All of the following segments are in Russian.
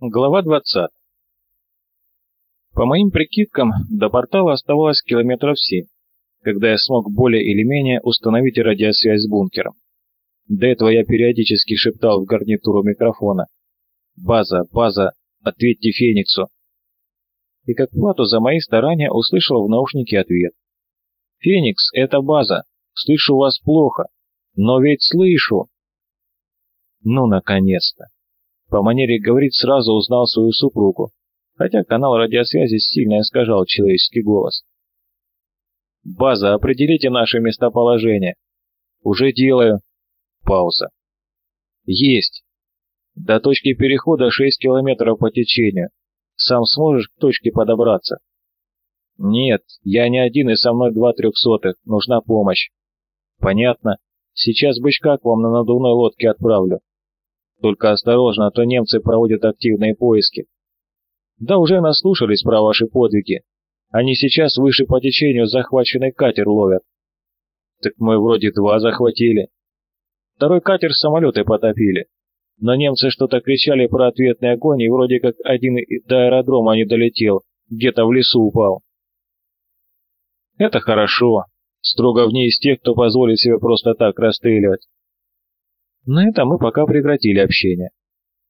Глава 20. По моим прикидкам, до портала оставалось километров 7, когда я смог более или менее установить радиосвязь с бункером. До этого я периодически шептал в гарнитуру микрофона. «База, база, ответьте Фениксу!» И как плату за мои старания услышал в наушнике ответ. «Феникс, это база. Слышу вас плохо. Но ведь слышу!» Ну, наконец-то! По манере говорить сразу узнал свою супругу, хотя канал радиосвязи сильно искажал человеческий голос. «База, определите наше местоположение». «Уже делаю». Пауза. «Есть. До точки перехода 6 километров по течению. Сам сможешь к точке подобраться?» «Нет, я не один и со мной два трехсотых. Нужна помощь». «Понятно. Сейчас бычка к вам на надувной лодке отправлю. Только осторожно, а то немцы проводят активные поиски. Да уже наслушались про ваши подвиги. Они сейчас выше по течению захваченный катер ловят. Так мы вроде два захватили. Второй катер самолеты потопили. Но немцы что-то кричали про ответный огонь, и вроде как один до аэродрома не долетел, где-то в лесу упал. Это хорошо. Строго вне из тех, кто позволит себе просто так расстреливать. На этом мы пока прекратили общение.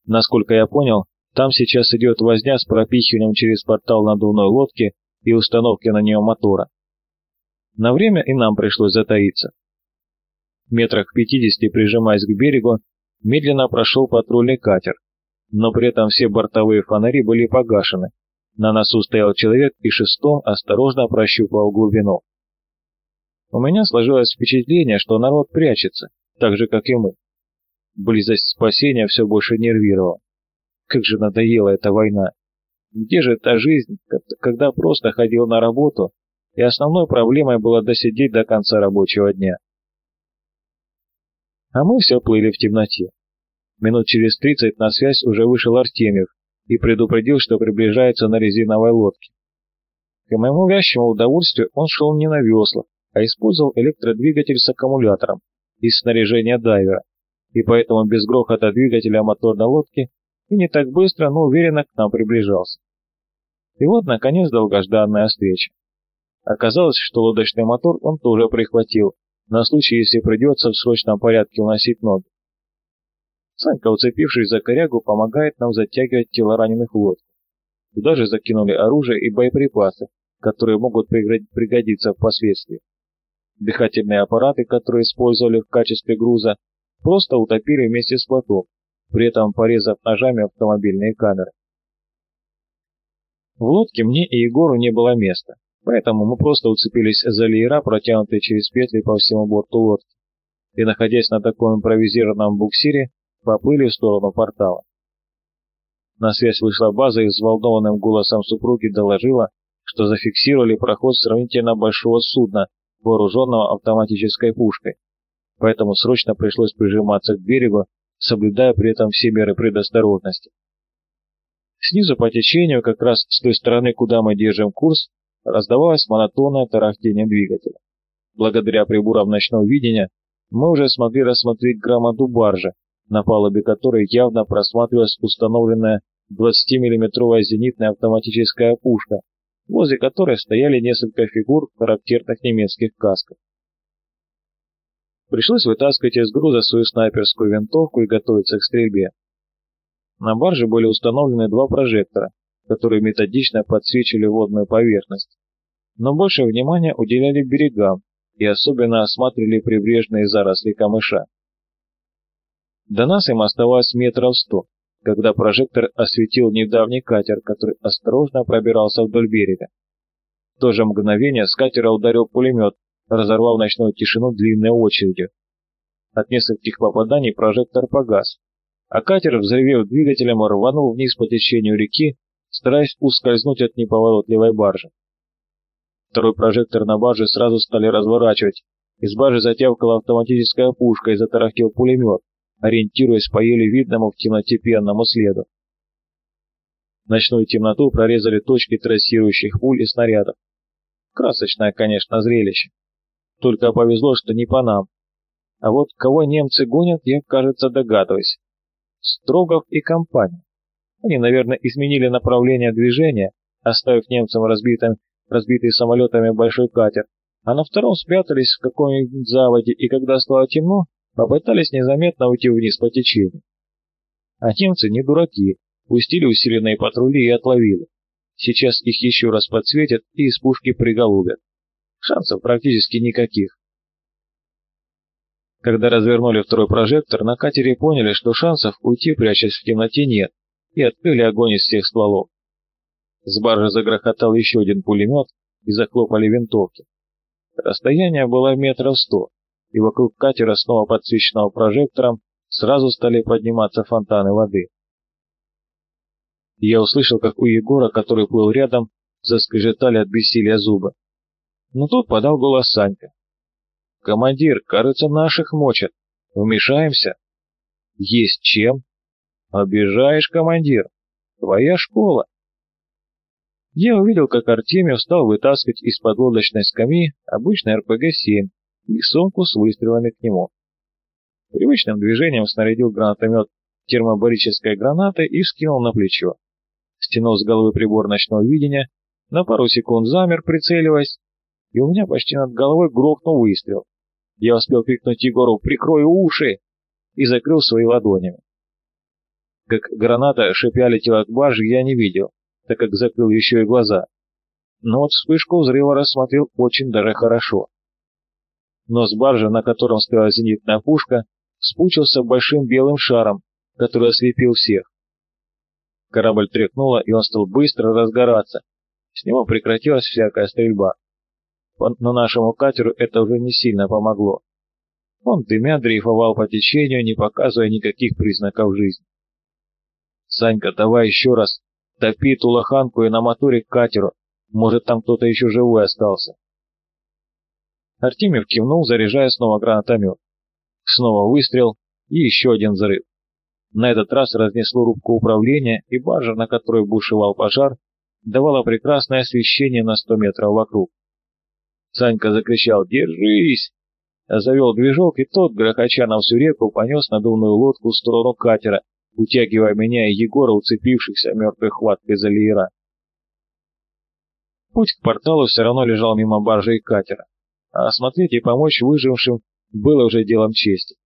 Насколько я понял, там сейчас идет возня с пропихиванием через портал надувной лодки и установки на нее мотора. На время и нам пришлось затаиться. Метрах в пятидесяти, прижимаясь к берегу, медленно прошел патрульный катер, но при этом все бортовые фонари были погашены. На носу стоял человек и шестом осторожно прощупывал глубину. У меня сложилось впечатление, что народ прячется, так же, как и мы. Близость спасения все больше нервировала. Как же надоела эта война. Где же та жизнь, когда просто ходил на работу, и основной проблемой было досидеть до конца рабочего дня? А мы все плыли в темноте. Минут через тридцать на связь уже вышел Артемьев и предупредил, что приближается на резиновой лодке. К моему вящему удовольствию он шел не на веслах, а использовал электродвигатель с аккумулятором из снаряжения дайвера и поэтому без грохота двигателя моторной лодки и не так быстро, но уверенно к нам приближался. И вот, наконец, долгожданная встреча. Оказалось, что лодочный мотор он тоже прихватил, на случай, если придется в срочном порядке уносить ноги. Санька, уцепившись за корягу, помогает нам затягивать тела раненых в. Туда же закинули оружие и боеприпасы, которые могут пригодиться впоследствии. Дыхательные аппараты, которые использовали в качестве груза, просто утопили вместе с плотом, при этом порезав ножами автомобильные камеры. В лодке мне и Егору не было места, поэтому мы просто уцепились за леера, протянутые через петли по всему борту лодки, и, находясь на таком импровизированном буксире, поплыли в сторону портала. На связь вышла база и взволнованным голосом супруги доложила, что зафиксировали проход сравнительно большого судна, вооруженного автоматической пушкой поэтому срочно пришлось прижиматься к берегу, соблюдая при этом все меры предосторожности. Снизу по течению, как раз с той стороны, куда мы держим курс, раздавалось монотонное тарахтение двигателя. Благодаря приборам ночного видения мы уже смогли рассмотреть громаду баржи, на палубе которой явно просматривалась установленная 20-миллиметровая зенитная автоматическая пушка, возле которой стояли несколько фигур в характерных немецких касках. Пришлось вытаскивать из груза свою снайперскую винтовку и готовиться к стрельбе. На барже были установлены два прожектора, которые методично подсвечивали водную поверхность. Но больше внимания уделяли берегам и особенно осматривали прибрежные заросли камыша. До нас им оставалось метров сто, когда прожектор осветил недавний катер, который осторожно пробирался вдоль берега. В то же мгновение с катера ударил пулемет, разорвав ночную тишину длинной очередью. От нескольких попаданий прожектор погас, а катер, взрывев двигателем, рванул вниз по течению реки, стараясь ускользнуть от неповоротливой баржи. Второй прожектор на барже сразу стали разворачивать. Из баржи затявкала автоматическая пушка и затарахтел пулемет, ориентируясь по еле видному в темноте пенному следу. Ночную темноту прорезали точки трассирующих пуль и снарядов. Красочное, конечно, зрелище. Только повезло, что не по нам. А вот кого немцы гонят, я, кажется, догадываюсь. Строгов и компания. Они, наверное, изменили направление движения, оставив немцам разбитым, разбитый самолетами большой катер, а на втором спрятались в какой-нибудь заводе, и когда стало темно, попытались незаметно уйти вниз по течению. А немцы не дураки, пустили усиленные патрули и отловили. Сейчас их еще раз подсветят и из пушки приголубят. Шансов практически никаких. Когда развернули второй прожектор, на катере поняли, что шансов уйти, прячась в темноте, нет, и открыли огонь из всех стволов. С баржи загрохотал еще один пулемет, и захлопали винтовки. Расстояние было метров сто, и вокруг катера, снова подсвеченного прожектором, сразу стали подниматься фонтаны воды. Я услышал, как у Егора, который плыл рядом, заскрежетали от бессилия зубы. Но тут подал голос Санька. «Командир, кажется, наших мочат. Вмешаемся?» «Есть чем?» «Обижаешь, командир. Твоя школа». Я увидел, как Артемий стал вытаскивать из-под скамьи обычный РПГ-7 и сумку с выстрелами к нему. Привычным движением снарядил гранатомет термобарической гранатой и скинул на плечо стянул с головы прибор ночного видения, на пару секунд замер, прицеливаясь, и у меня почти над головой грохнул выстрел. Я успел крикнуть Егору «Прикрой уши!» и закрыл свои ладонями. Как граната шипя летела к барже, я не видел, так как закрыл еще и глаза. Но вот вспышку взрыва рассмотрел очень даже хорошо. Нос баржи, на котором стояла зенитная пушка, спучился большим белым шаром, который ослепил всех. Корабль тряхнуло, и он стал быстро разгораться. С него прекратилась всякая стрельба. Но нашему катеру это уже не сильно помогло. Он дымя дрейфовал по течению, не показывая никаких признаков жизни. «Санька, давай еще раз. Топи ту лоханку и на моторе к катеру. Может, там кто-то еще живой остался». Артемьев кивнул, заряжая снова гранатомет. Снова выстрел и еще один взрыв. На этот раз разнесло рубку управления, и баржа, на которой бушевал пожар, давала прекрасное освещение на сто метров вокруг. Санька закричал «Держись!», завел движок, и тот, грохоча на всю реку, понес надувную лодку в сторону катера, утягивая меня и Егора, уцепившихся мертвой хваткой за леера. Путь к порталу все равно лежал мимо баржи и катера, а осмотреть и помочь выжившим было уже делом чести.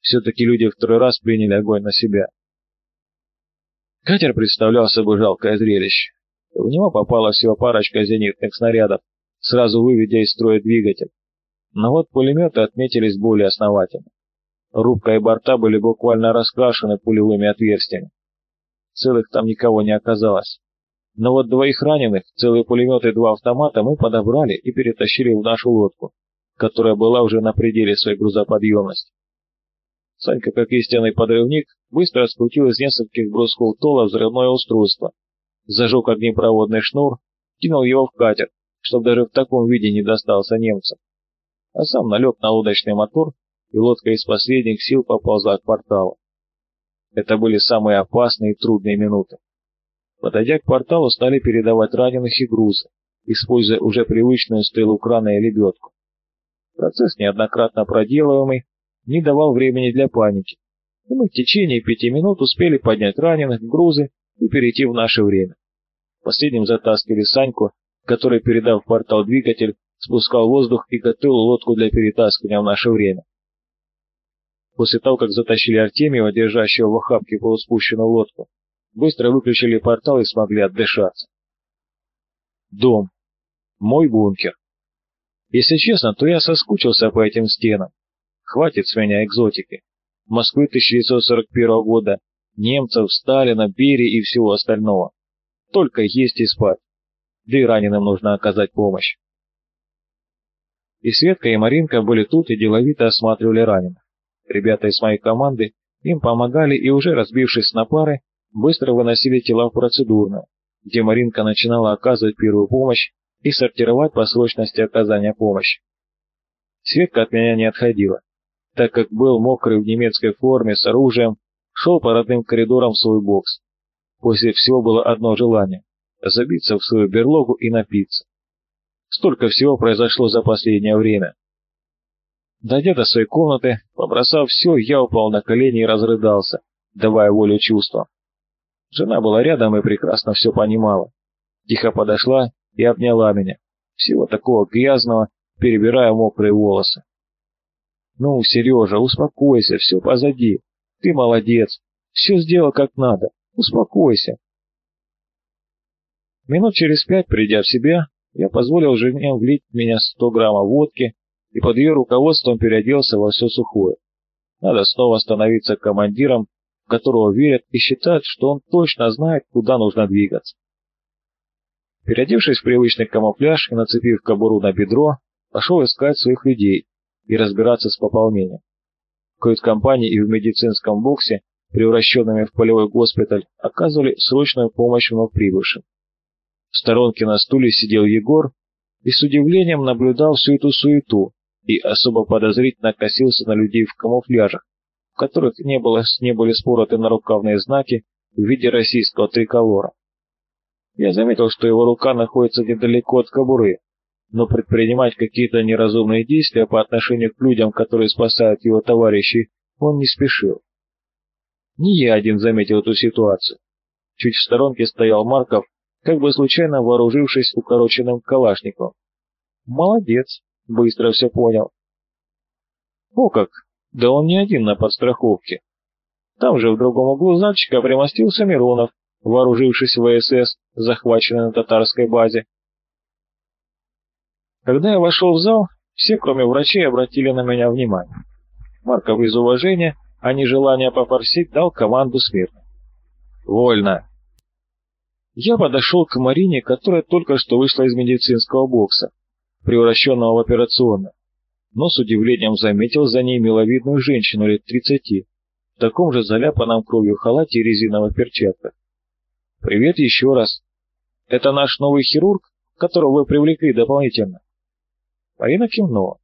Все-таки люди второй раз приняли огонь на себя. Катер представлял собой жалкое зрелище. В него попала всего парочка зенитных снарядов, сразу выведя из строя двигатель. Но вот пулеметы отметились более основательно. Рубка и борта были буквально раскрашены пулевыми отверстиями. Целых там никого не оказалось. Но вот двоих раненых, целые пулеметы и два автомата мы подобрали и перетащили в нашу лодку, которая была уже на пределе своей грузоподъемности. Санька, как истинный подрывник, быстро скрутил из нескольких брусков тола взрывное устройство, зажег огнепроводный шнур, кинул его в катер, чтобы даже в таком виде не достался немцам. А сам налег на лодочный мотор, и лодка из последних сил поползла к порталу. Это были самые опасные и трудные минуты. Подойдя к порталу, стали передавать раненых и грузы, используя уже привычную стрелу крана и лебедку. Процесс неоднократно проделываемый, не давал времени для паники, и мы в течение пяти минут успели поднять раненых, грузы и перейти в наше время. Последним затаскивали Саньку, который, передав портал двигатель, спускал воздух и готовил лодку для перетаскивания в наше время. После того, как затащили Артемьева, держащего в охапке полуспущенную лодку, быстро выключили портал и смогли отдышаться. Дом. Мой бункер. Если честно, то я соскучился по этим стенам. Хватит с меня экзотики. Москвы 1941 года, немцев, Сталина, Берии и всего остального. Только есть и спать. Да и раненым нужно оказать помощь. И Светка, и Маринка были тут и деловито осматривали раненых. Ребята из моей команды им помогали и уже разбившись на пары, быстро выносили тела в процедурную, где Маринка начинала оказывать первую помощь и сортировать по срочности оказания помощи. Светка от меня не отходила так как был мокрый в немецкой форме с оружием, шел по родным коридорам в свой бокс. После всего было одно желание – забиться в свою берлогу и напиться. Столько всего произошло за последнее время. Дойдя до своей комнаты, побросав все, я упал на колени и разрыдался, давая волю чувствам. Жена была рядом и прекрасно все понимала. Тихо подошла и обняла меня, всего такого грязного, перебирая мокрые волосы. «Ну, Сережа, успокойся, все позади. Ты молодец, все сделал как надо. Успокойся». Минут через пять, придя в себя, я позволил жене влить в меня сто граммов водки и под ее руководством переоделся во все сухое. Надо снова становиться командиром, в которого верят и считают, что он точно знает, куда нужно двигаться. Переодевшись в привычный камуфляж и нацепив кобуру на бедро, пошел искать своих людей и разбираться с пополнением. В кают-компании и в медицинском боксе, превращенными в полевой госпиталь, оказывали срочную помощь вновь прибывшим. В сторонке на стуле сидел Егор и с удивлением наблюдал всю эту суету и особо подозрительно косился на людей в камуфляжах, в которых не, было, не были спороты нарукавные знаки в виде российского триколора. Я заметил, что его рука находится недалеко от кобуры, но предпринимать какие-то неразумные действия по отношению к людям, которые спасают его товарищей, он не спешил. Не я один заметил эту ситуацию. Чуть в сторонке стоял Марков, как бы случайно вооружившись укороченным калашником. Молодец, быстро все понял. О как, да он не один на подстраховке. Там же в другом углу зальчика примостился Миронов, вооружившись ВСС, захваченной на татарской базе. Когда я вошел в зал, все, кроме врачей, обратили на меня внимание. Марков из уважения, а не желания попорсить, дал команду смирно. «Вольно!» Я подошел к Марине, которая только что вышла из медицинского бокса, превращенного в операционную, но с удивлением заметил за ней миловидную женщину лет тридцати, в таком же заляпанном кровью халате и резиновых перчатках. «Привет еще раз. Это наш новый хирург, которого вы привлекли дополнительно?» Марина кивнула.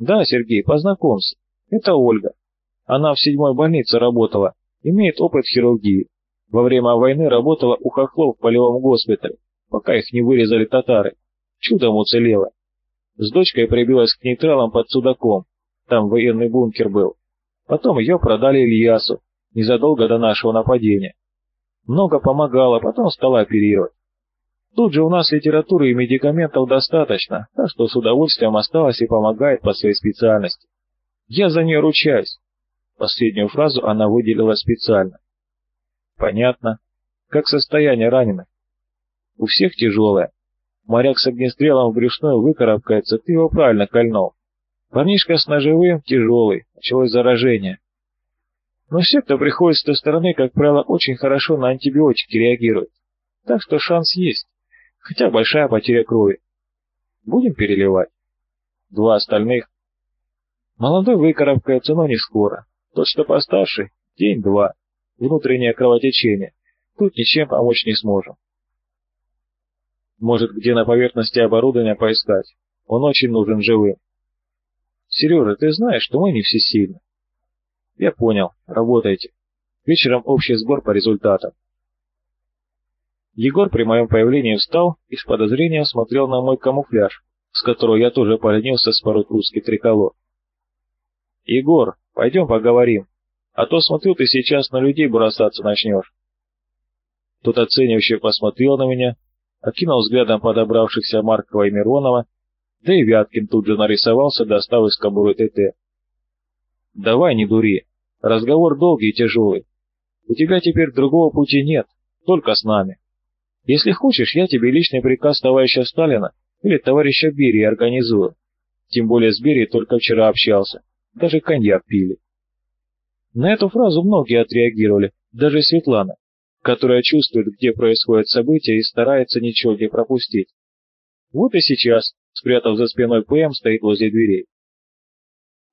«Да, Сергей, познакомься. Это Ольга. Она в седьмой больнице работала, имеет опыт хирургии. Во время войны работала у хохлов в полевом госпитале, пока их не вырезали татары. Чудом уцелела. С дочкой прибилась к нейтралам под Судаком. Там военный бункер был. Потом ее продали Ильясу, незадолго до нашего нападения. Много помогала, потом стала оперировать. Тут же у нас литературы и медикаментов достаточно, так что с удовольствием осталась и помогает по своей специальности. Я за нее ручаюсь. Последнюю фразу она выделила специально. Понятно. Как состояние раненых? У всех тяжелое. Моряк с огнестрелом в брюшную выкарабкается, ты его правильно кольнул. Парнишка с ножевым тяжелый, началось заражение. Но все, кто приходит с той стороны, как правило, очень хорошо на антибиотики реагируют. Так что шанс есть, хотя большая потеря крови. Будем переливать? Два остальных. Молодой выкарабкается, но не скоро. Тот, что постарше, день-два. Внутреннее кровотечение. Тут ничем помочь не сможем. Может, где на поверхности оборудования поискать? Он очень нужен живым. Сережа, ты знаешь, что мы не всесильны. Я понял. Работайте. Вечером общий сбор по результатам. Егор при моем появлении встал и с подозрением смотрел на мой камуфляж, с которого я тоже поленился спороть русский триколор. «Егор, пойдем поговорим, а то, смотрю, ты сейчас на людей бросаться начнешь». Тот оценивающе посмотрел на меня, окинул взглядом подобравшихся Маркова и Миронова, да и Вяткин тут же нарисовался, достав из кобуры ТТ. Давай, не дури. Разговор долгий и тяжелый. У тебя теперь другого пути нет, только с нами. Если хочешь, я тебе личный приказ товарища Сталина или товарища Берии организую. Тем более с Берией только вчера общался. Даже коньяк пили. На эту фразу многие отреагировали, даже Светлана, которая чувствует, где происходят события и старается ничего не пропустить. Вот и сейчас, спрятав за спиной ПМ, стоит возле дверей.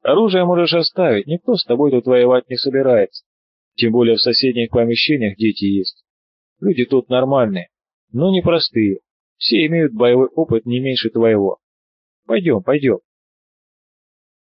Оружие можешь оставить, никто с тобой тут воевать не собирается. Тем более в соседних помещениях дети есть. Люди тут нормальные, но непростые. Все имеют боевой опыт не меньше твоего. Пойдем, пойдем.